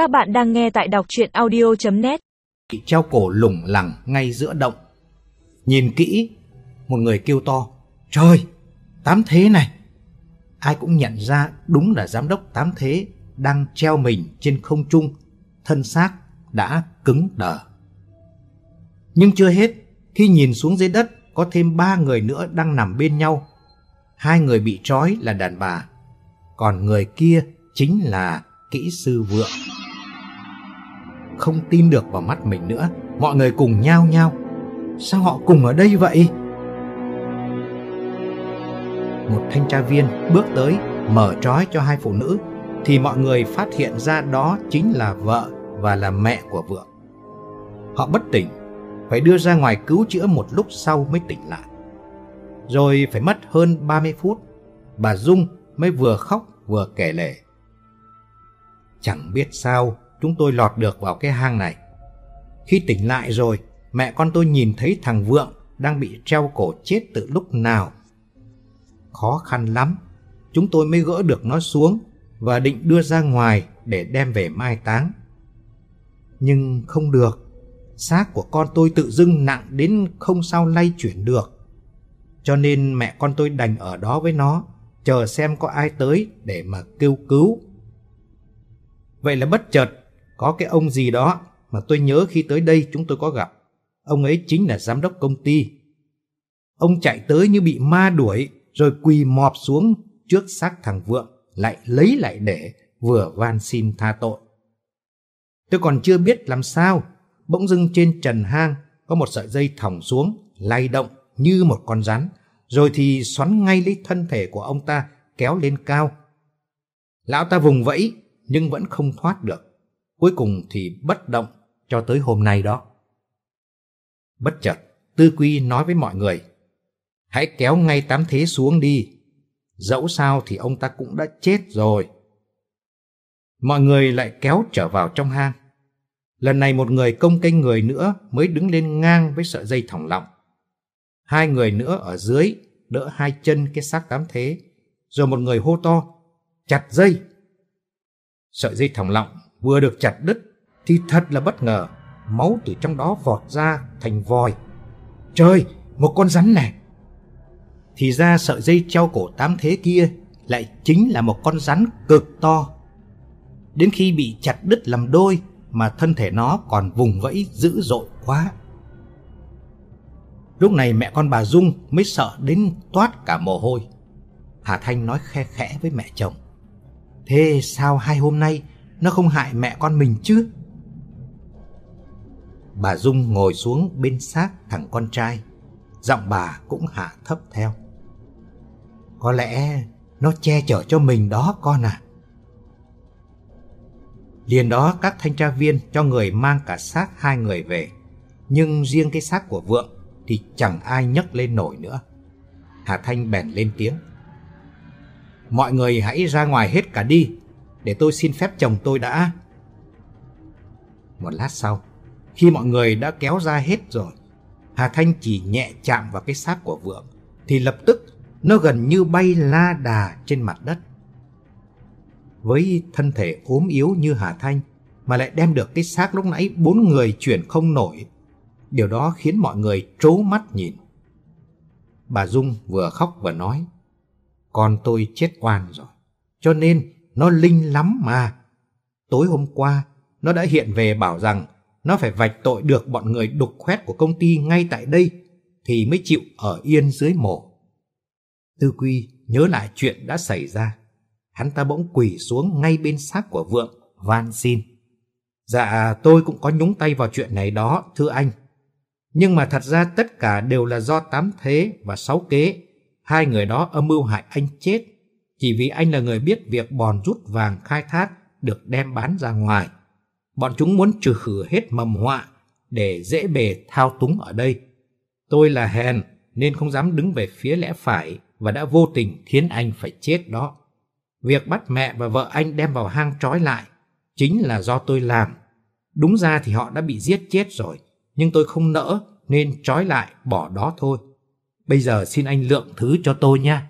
Các bạn đang nghe tại đọc chuyện audio.net bị treo cổ lủng lẳng ngay giữa động. Nhìn kỹ, một người kêu to, Trời, tám thế này! Ai cũng nhận ra đúng là giám đốc tám thế đang treo mình trên không trung, thân xác đã cứng đờ. Nhưng chưa hết, khi nhìn xuống dưới đất có thêm ba người nữa đang nằm bên nhau. Hai người bị trói là đàn bà, còn người kia chính là kỹ sư vượng. Không tin được vào mắt mình nữa, mọi người cùng nhao nhao. Sao họ cùng ở đây vậy? Một thanh tra viên bước tới mở trói cho hai phụ nữ thì mọi người phát hiện ra đó chính là vợ và là mẹ của vượng. Họ bất tỉnh, phải đưa ra ngoài cứu chữa một lúc sau mới tỉnh lại. Rồi phải mất hơn 30 phút, bà Dung mới vừa khóc vừa kể lể. Chẳng biết sao chúng tôi lọt được vào cái hang này. Khi tỉnh lại rồi, mẹ con tôi nhìn thấy thằng Vượng đang bị treo cổ chết từ lúc nào. Khó khăn lắm, chúng tôi mới gỡ được nó xuống và định đưa ra ngoài để đem về mai táng. Nhưng không được, xác của con tôi tự dưng nặng đến không sao lay chuyển được. Cho nên mẹ con tôi đành ở đó với nó, chờ xem có ai tới để mà kêu cứu. Vậy là bất chợt có cái ông gì đó mà tôi nhớ khi tới đây chúng tôi có gặp. Ông ấy chính là giám đốc công ty. Ông chạy tới như bị ma đuổi rồi quỳ mọp xuống trước xác thằng Vượng lại lấy lại để vừa van xin tha tội. Tôi còn chưa biết làm sao, bỗng dưng trên trần hang có một sợi dây thòng xuống, lay động như một con rắn, rồi thì xoắn ngay lấy thân thể của ông ta kéo lên cao. Lão ta vùng vẫy nhưng vẫn không thoát được. Cuối cùng thì bất động cho tới hôm nay đó. Bất chợt, Tư Quy nói với mọi người, hãy kéo ngay tám thế xuống đi. Dẫu sao thì ông ta cũng đã chết rồi. Mọi người lại kéo trở vào trong hang. Lần này một người công kênh người nữa mới đứng lên ngang với sợi dây thòng lọng. Hai người nữa ở dưới đỡ hai chân cái xác tám thế. Rồi một người hô to, chặt dây. Sợi dây thòng lọng vừa được chặt đứt thì thật là bất ngờ, máu từ trong đó vọt ra thành vòi. Trời, một con rắn này! Thì ra sợi dây treo cổ tám thế kia lại chính là một con rắn cực to. Đến khi bị chặt đứt làm đôi mà thân thể nó còn vùng vẫy dữ dội quá. Lúc này mẹ con bà Dung mới sợ đến toát cả mồ hôi. Hà Thanh nói khe khẽ với mẹ chồng. Thế sao hai hôm nay nó không hại mẹ con mình chứ? Bà Dung ngồi xuống bên xác thằng con trai. Giọng bà cũng hạ thấp theo. Có lẽ nó che chở cho mình đó con à. Liền đó các thanh tra viên cho người mang cả xác hai người về. Nhưng riêng cái xác của Vượng thì chẳng ai nhấc lên nổi nữa. Hà Thanh bèn lên tiếng. Mọi người hãy ra ngoài hết cả đi, để tôi xin phép chồng tôi đã. Một lát sau, khi mọi người đã kéo ra hết rồi, Hà Thanh chỉ nhẹ chạm vào cái xác của Vượng, thì lập tức nó gần như bay la đà trên mặt đất. Với thân thể ốm yếu như Hà Thanh, mà lại đem được cái xác lúc nãy bốn người chuyển không nổi, điều đó khiến mọi người trố mắt nhìn. Bà Dung vừa khóc vừa nói, con tôi chết oan rồi, cho nên nó linh lắm mà. Tối hôm qua, nó đã hiện về bảo rằng nó phải vạch tội được bọn người đục khoét của công ty ngay tại đây thì mới chịu ở yên dưới mổ. Tư Quy nhớ lại chuyện đã xảy ra. Hắn ta bỗng quỳ xuống ngay bên xác của Vượng, van xin. Dạ, tôi cũng có nhúng tay vào chuyện này đó, thưa anh. Nhưng mà thật ra tất cả đều là do tám thế và sáu kế. Hai người đó âm mưu hại anh chết chỉ vì anh là người biết việc bòn rút vàng khai thác được đem bán ra ngoài. Bọn chúng muốn trừ khử hết mầm họa để dễ bề thao túng ở đây. Tôi là hèn nên không dám đứng về phía lẽ phải và đã vô tình khiến anh phải chết đó. Việc bắt mẹ và vợ anh đem vào hang trói lại chính là do tôi làm. Đúng ra thì họ đã bị giết chết rồi, nhưng tôi không nỡ nên trói lại bỏ đó thôi. Bây giờ xin anh lượng thứ cho tôi nha.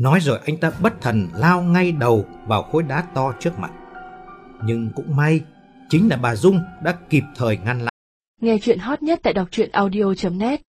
Nói rồi anh ta bất thần lao ngay đầu vào khối đá to trước mặt. Nhưng cũng may, chính là bà Dung đã kịp thời ngăn lại. Nghe chuyện hot nhất tại đọc truyện audio.net